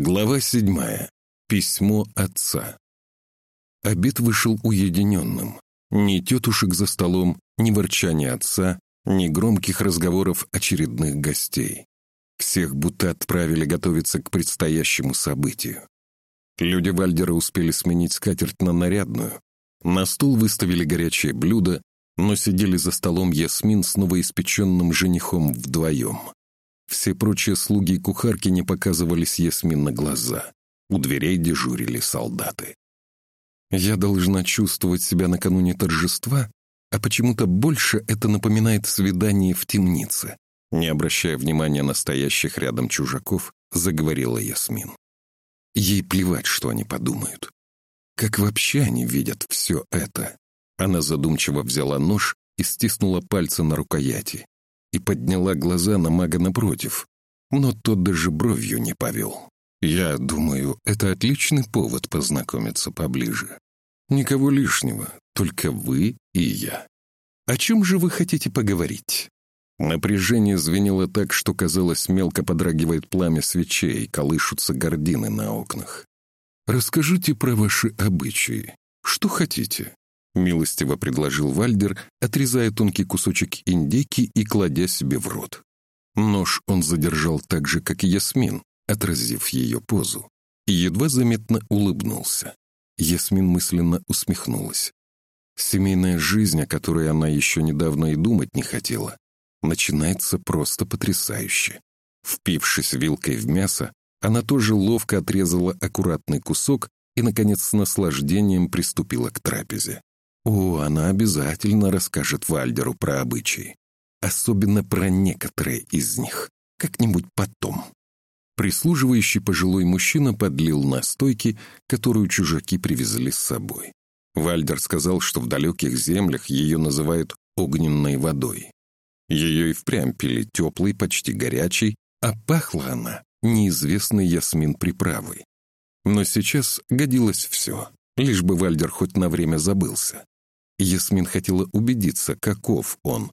Глава седьмая. Письмо отца. Обед вышел уединенным. Ни тетушек за столом, ни ворчания отца, ни громких разговоров очередных гостей. Всех будто отправили готовиться к предстоящему событию. Люди Вальдера успели сменить скатерть на нарядную. На стол выставили горячее блюдо, но сидели за столом Ясмин с новоиспеченным женихом вдвоем. Все прочие слуги и кухарки не показывались Ясмин на глаза. У дверей дежурили солдаты. Я должна чувствовать себя накануне торжества, а почему-то больше это напоминает свидание в темнице. Не обращая внимания на стоящих рядом чужаков, заговорила Ясмин. Ей плевать, что они подумают. Как вообще они видят все это? Она задумчиво взяла нож и стиснула пальцы на рукояти и подняла глаза на мага напротив, но тот даже бровью не повел. Я думаю, это отличный повод познакомиться поближе. Никого лишнего, только вы и я. О чем же вы хотите поговорить? Напряжение звенело так, что, казалось, мелко подрагивает пламя свечей, колышутся гардины на окнах. «Расскажите про ваши обычаи. Что хотите? Милостиво предложил Вальдер, отрезая тонкий кусочек индейки и кладя себе в рот. Нож он задержал так же, как и Ясмин, отразив ее позу, и едва заметно улыбнулся. Ясмин мысленно усмехнулась. Семейная жизнь, о которой она еще недавно и думать не хотела, начинается просто потрясающе. Впившись вилкой в мясо, она тоже ловко отрезала аккуратный кусок и, наконец, с наслаждением приступила к трапезе. О, она обязательно расскажет Вальдеру про обычаи. Особенно про некоторые из них. Как-нибудь потом. Прислуживающий пожилой мужчина подлил настойки, которую чужаки привезли с собой. Вальдер сказал, что в далеких землях ее называют огненной водой. Ее и впрямь пили теплой, почти горячей, а пахла она неизвестной ясмин приправой. Но сейчас годилось все, лишь бы Вальдер хоть на время забылся. Ясмин хотела убедиться, каков он,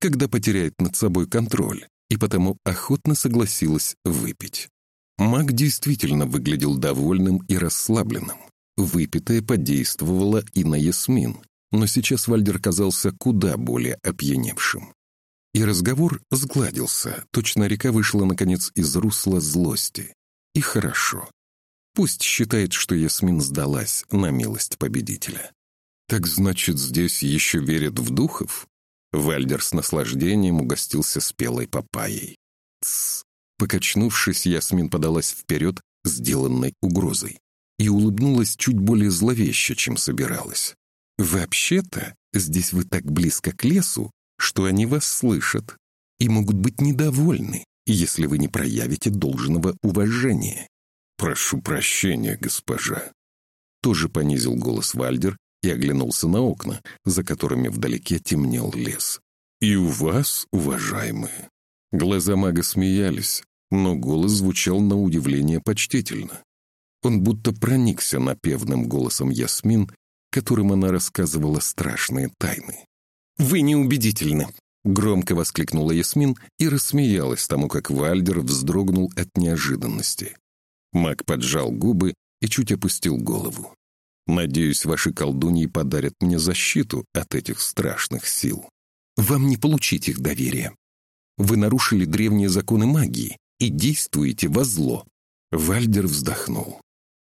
когда потеряет над собой контроль, и потому охотно согласилась выпить. Маг действительно выглядел довольным и расслабленным. Выпитое подействовало и на Ясмин, но сейчас Вальдер казался куда более опьяневшим. И разговор сгладился, точно река вышла, наконец, из русла злости. И хорошо. Пусть считает, что Ясмин сдалась на милость победителя. «Так значит, здесь еще верят в духов?» Вальдер с наслаждением угостился спелой папайей. «Тсс!» Покачнувшись, Ясмин подалась вперед, сделанной угрозой, и улыбнулась чуть более зловеще, чем собиралась. «Вообще-то, здесь вы так близко к лесу, что они вас слышат и могут быть недовольны, если вы не проявите должного уважения». «Прошу прощения, госпожа», тоже понизил голос Вальдер, и оглянулся на окна, за которыми вдалеке темнел лес. «И у вас, уважаемые?» Глаза мага смеялись, но голос звучал на удивление почтительно. Он будто проникся напевным голосом Ясмин, которым она рассказывала страшные тайны. «Вы неубедительны!» — громко воскликнула Ясмин и рассмеялась тому, как Вальдер вздрогнул от неожиданности. Маг поджал губы и чуть опустил голову. Надеюсь, ваши колдуньи подарят мне защиту от этих страшных сил. Вам не получить их доверия. Вы нарушили древние законы магии и действуете во зло. Вальдер вздохнул.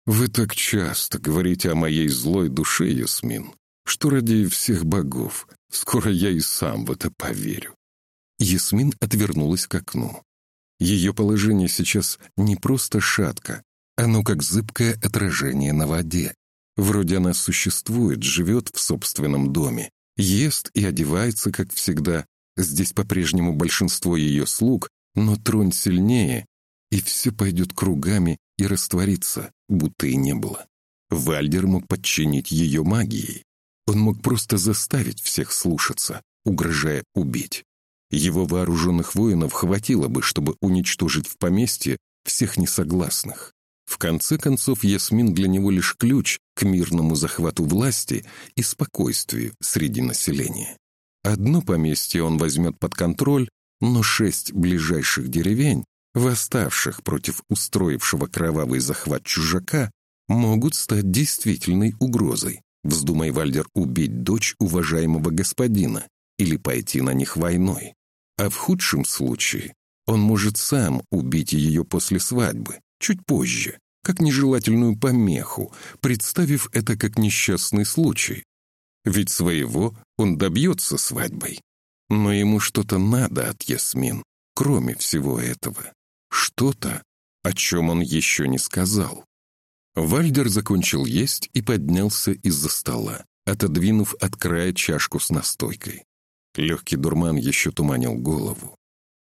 Вы так часто говорите о моей злой душе, Ясмин, что ради всех богов скоро я и сам в это поверю. Ясмин отвернулась к окну. Ее положение сейчас не просто шатко, оно как зыбкое отражение на воде, Вроде она существует, живет в собственном доме, ест и одевается, как всегда. Здесь по-прежнему большинство ее слуг, но тронь сильнее, и все пойдет кругами и растворится, будто и не было. Вальдер мог подчинить ее магией. Он мог просто заставить всех слушаться, угрожая убить. Его вооруженных воинов хватило бы, чтобы уничтожить в поместье всех несогласных. В конце концов, Ясмин для него лишь ключ к мирному захвату власти и спокойствию среди населения. Одно поместье он возьмет под контроль, но шесть ближайших деревень восставших против устроившего кровавый захват чужака, могут стать действительной угрозой. Вздумай Вальдер убить дочь уважаемого господина или пойти на них войной. А в худшем случае он может сам убить ее после свадьбы, чуть позже, как нежелательную помеху, представив это как несчастный случай. Ведь своего он добьется свадьбой. Но ему что-то надо от Ясмин, кроме всего этого. Что-то, о чем он еще не сказал. Вальдер закончил есть и поднялся из-за стола, отодвинув от края чашку с настойкой. Легкий дурман еще туманил голову.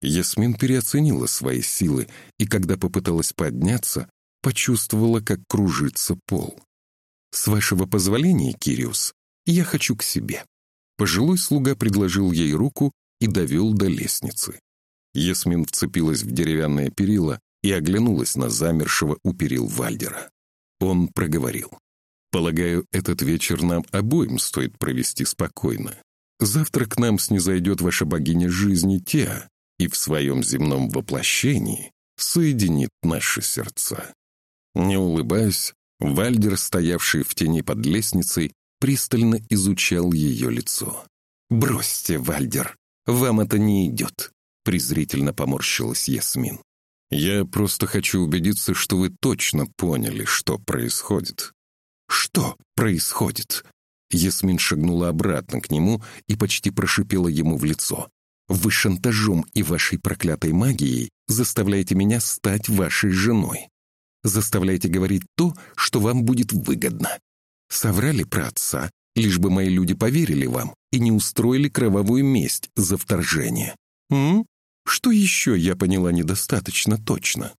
Ясмин переоценила свои силы и, когда попыталась подняться, почувствовала, как кружится пол. «С вашего позволения, Кириус, я хочу к себе». Пожилой слуга предложил ей руку и довел до лестницы. Ясмин вцепилась в деревянное перила и оглянулась на замершего у перил Вальдера. Он проговорил. «Полагаю, этот вечер нам обоим стоит провести спокойно. Завтра к нам снизойдет ваша богиня жизни Теа, и в своем земном воплощении соединит наши сердца. Не улыбаясь, Вальдер, стоявший в тени под лестницей, пристально изучал ее лицо. «Бросьте, Вальдер, вам это не идет», — презрительно поморщилась Ясмин. «Я просто хочу убедиться, что вы точно поняли, что происходит». «Что происходит?» Ясмин шагнула обратно к нему и почти прошипела ему в лицо. Вы шантажом и вашей проклятой магией заставляете меня стать вашей женой. Заставляете говорить то, что вам будет выгодно. Соврали про отца, лишь бы мои люди поверили вам и не устроили кровавую месть за вторжение. М? Что еще я поняла недостаточно точно?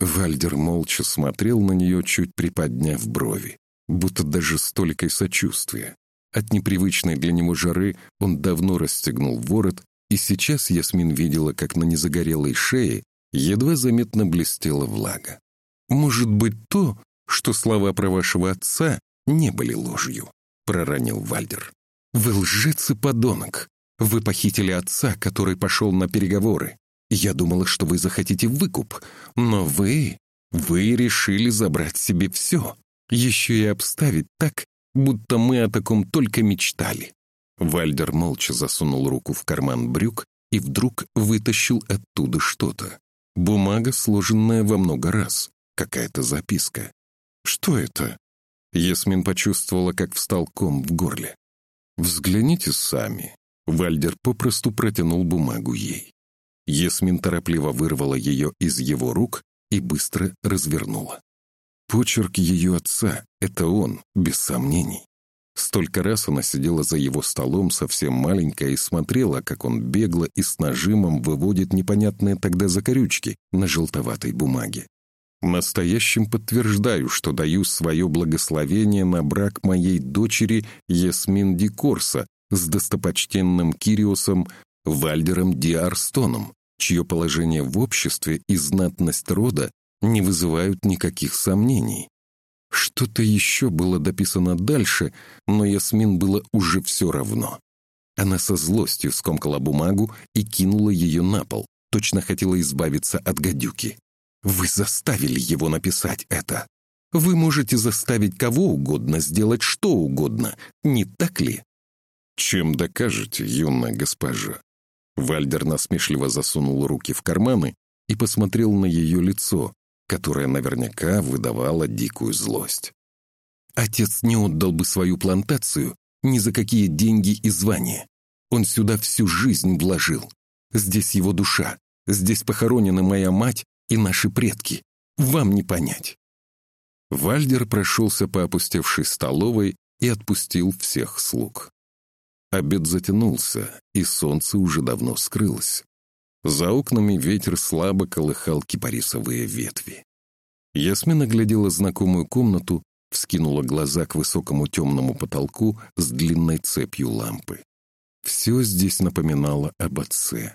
Вальдер молча смотрел на нее, чуть приподняв брови, будто даже с толикой сочувствия. От непривычной для него жары он давно расстегнул ворот и сейчас Ясмин видела, как на незагорелой шее едва заметно блестела влага. «Может быть то, что слова про вашего отца не были ложью», — проронил Вальдер. «Вы лжец и подонок. Вы похитили отца, который пошел на переговоры. Я думала, что вы захотите выкуп, но вы... Вы решили забрать себе все. Еще и обставить так, будто мы о таком только мечтали. Вальдер молча засунул руку в карман брюк и вдруг вытащил оттуда что-то. Бумага, сложенная во много раз. Какая-то записка. «Что это?» Ясмин почувствовала, как встал ком в горле. «Взгляните сами». Вальдер попросту протянул бумагу ей. Ясмин торопливо вырвала ее из его рук и быстро развернула. Почерк ее отца — это он, без сомнений. Столько раз она сидела за его столом, совсем маленькая, и смотрела, как он бегло и с нажимом выводит непонятные тогда закорючки на желтоватой бумаге. «Настоящим подтверждаю, что даю свое благословение на брак моей дочери Ясмин Дикорса с достопочтенным Кириосом Вальдером Диарстоном, чье положение в обществе и знатность рода не вызывают никаких сомнений. Что-то еще было дописано дальше, но Ясмин было уже все равно. Она со злостью скомкала бумагу и кинула ее на пол, точно хотела избавиться от гадюки. «Вы заставили его написать это. Вы можете заставить кого угодно сделать что угодно, не так ли?» «Чем докажете, юная госпожа?» Вальдер насмешливо засунул руки в карманы и посмотрел на ее лицо, которая наверняка выдавала дикую злость. Отец не отдал бы свою плантацию ни за какие деньги и звания. Он сюда всю жизнь вложил. Здесь его душа, здесь похоронена моя мать и наши предки. Вам не понять. Вальдер прошелся по опустевшей столовой и отпустил всех слуг. Обед затянулся, и солнце уже давно скрылось. За окнами ветер слабо колыхал кипарисовые ветви. Ясмин оглядела знакомую комнату, вскинула глаза к высокому темному потолку с длинной цепью лампы. Все здесь напоминало об отце.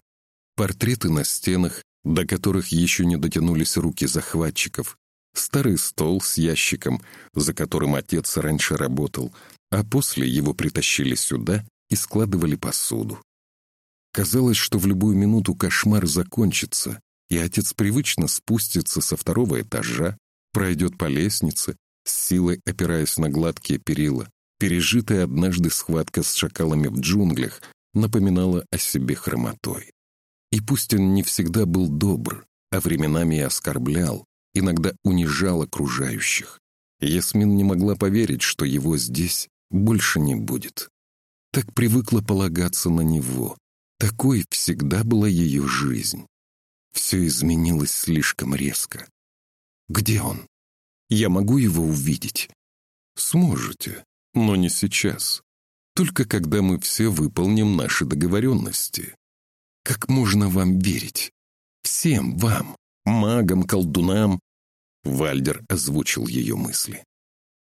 Портреты на стенах, до которых еще не дотянулись руки захватчиков, старый стол с ящиком, за которым отец раньше работал, а после его притащили сюда и складывали посуду. Казалось, что в любую минуту кошмар закончится, и отец привычно спустится со второго этажа, пройдет по лестнице, с силой опираясь на гладкие перила. Пережитая однажды схватка с шакалами в джунглях напоминала о себе хромотой. И пусть он не всегда был добр, а временами и оскорблял, иногда унижал окружающих, Ясмин не могла поверить, что его здесь больше не будет. Так привыкла полагаться на него. Такой всегда была ее жизнь. Все изменилось слишком резко. Где он? Я могу его увидеть? Сможете, но не сейчас. Только когда мы все выполним наши договоренности. Как можно вам верить? Всем вам, магам, колдунам. Вальдер озвучил ее мысли.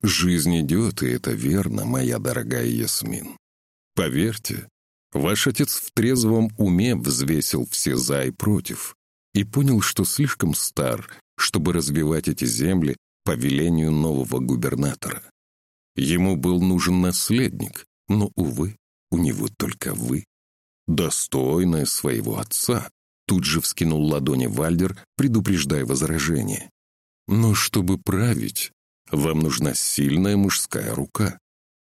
«Жизнь идет, и это верно, моя дорогая Ясмин. Поверьте, ваш отец в трезвом уме взвесил все «за» и «против» и понял, что слишком стар, чтобы развивать эти земли по велению нового губернатора. Ему был нужен наследник, но, увы, у него только вы. Достойная своего отца. Тут же вскинул ладони Вальдер, предупреждая возражение. Но чтобы править, вам нужна сильная мужская рука.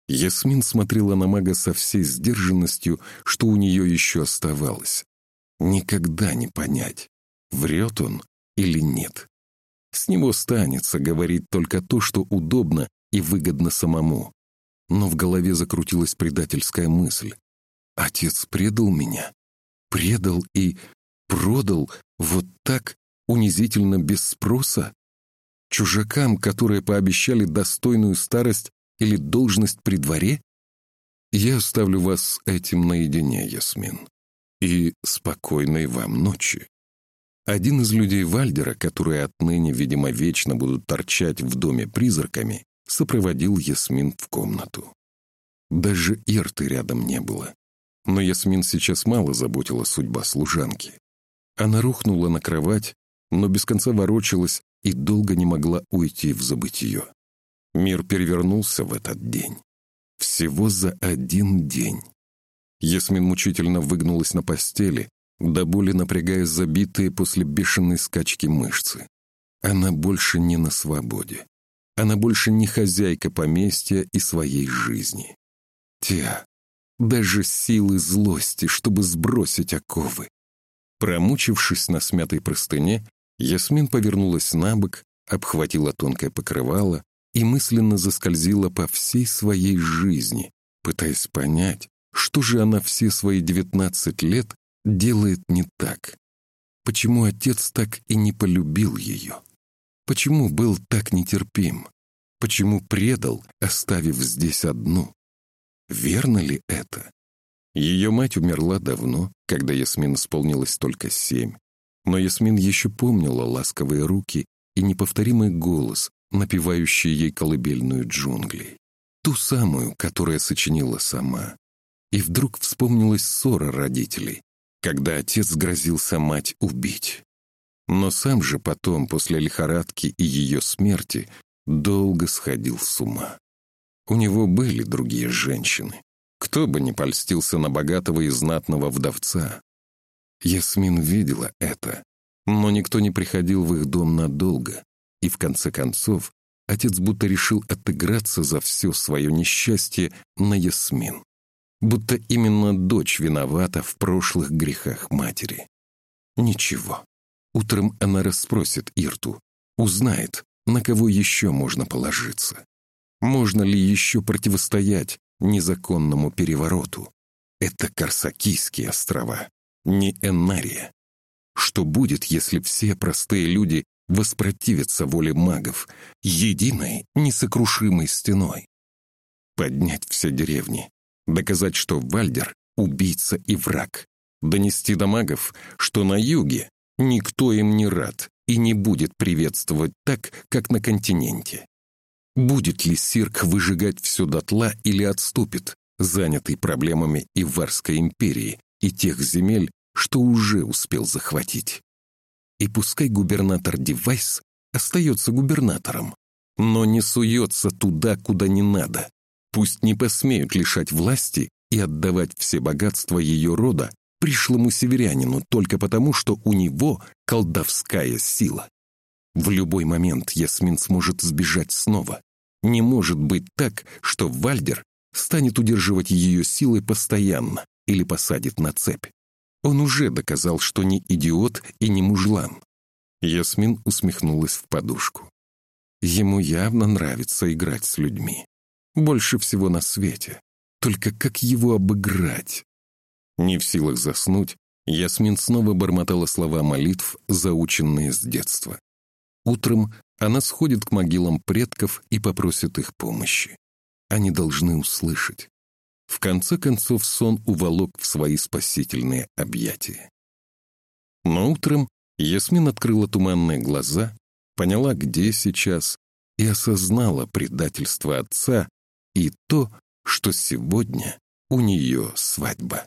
Ясмин смотрела на мага со всей сдержанностью, что у нее еще оставалось. Никогда не понять, врет он или нет. С него станется говорить только то, что удобно и выгодно самому. Но в голове закрутилась предательская мысль. Отец предал меня. Предал и продал вот так, унизительно без спроса? Чужакам, которые пообещали достойную старость или должность при дворе? Я оставлю вас с этим наедине, Ясмин. И спокойной вам ночи. Один из людей Вальдера, которые отныне, видимо, вечно будут торчать в доме призраками, сопроводил Ясмин в комнату. Даже Ирты рядом не было. Но Ясмин сейчас мало заботила судьба служанки. Она рухнула на кровать, но без конца ворочалась и долго не могла уйти в забытье. Мир перевернулся в этот день. Всего за один день. Ясмин мучительно выгнулась на постели, до боли напрягая забитые после бешеной скачки мышцы. Она больше не на свободе. Она больше не хозяйка поместья и своей жизни. Те, даже силы злости, чтобы сбросить оковы. Промучившись на смятой простыне, Ясмин повернулась на бок, обхватила тонкое покрывало и мысленно заскользила по всей своей жизни, пытаясь понять, что же она все свои девятнадцать лет делает не так. Почему отец так и не полюбил ее? Почему был так нетерпим? Почему предал, оставив здесь одну? Верно ли это? Ее мать умерла давно, когда Ясмин исполнилось только семь, но Ясмин еще помнила ласковые руки и неповторимый голос, напевающий ей колыбельную джунглей. Ту самую, которая сочинила сама. И вдруг вспомнилась ссора родителей, когда отец грозился мать убить. Но сам же потом, после лихорадки и ее смерти, долго сходил с ума. У него были другие женщины. Кто бы не польстился на богатого и знатного вдовца, Ясмин видела это, но никто не приходил в их дом надолго, и в конце концов отец будто решил отыграться за все свое несчастье на Ясмин. Будто именно дочь виновата в прошлых грехах матери. Ничего. Утром она расспросит Ирту, узнает, на кого еще можно положиться. Можно ли еще противостоять незаконному перевороту? Это Корсакийские острова не Эннария. Что будет, если все простые люди воспротивятся воле магов, единой, несокрушимой стеной? Поднять все деревни, доказать, что Вальдер — убийца и враг, донести до магов, что на юге никто им не рад и не будет приветствовать так, как на континенте. Будет ли Сирк выжигать все дотла или отступит, занятый проблемами Иварской империи и тех земель, что уже успел захватить. И пускай губернатор Девайс остается губернатором, но не суется туда, куда не надо. Пусть не посмеют лишать власти и отдавать все богатства ее рода пришлому северянину только потому, что у него колдовская сила. В любой момент Ясмин сможет сбежать снова. Не может быть так, что Вальдер станет удерживать ее силой постоянно или посадит на цепь. Он уже доказал, что не идиот и не мужлан. Ясмин усмехнулась в подушку. Ему явно нравится играть с людьми. Больше всего на свете. Только как его обыграть? Не в силах заснуть, Ясмин снова бормотала слова молитв, заученные с детства. Утром она сходит к могилам предков и попросит их помощи. Они должны услышать. В конце концов сон уволок в свои спасительные объятия. Но утром Ясмин открыла туманные глаза, поняла, где сейчас, и осознала предательство отца и то, что сегодня у нее свадьба.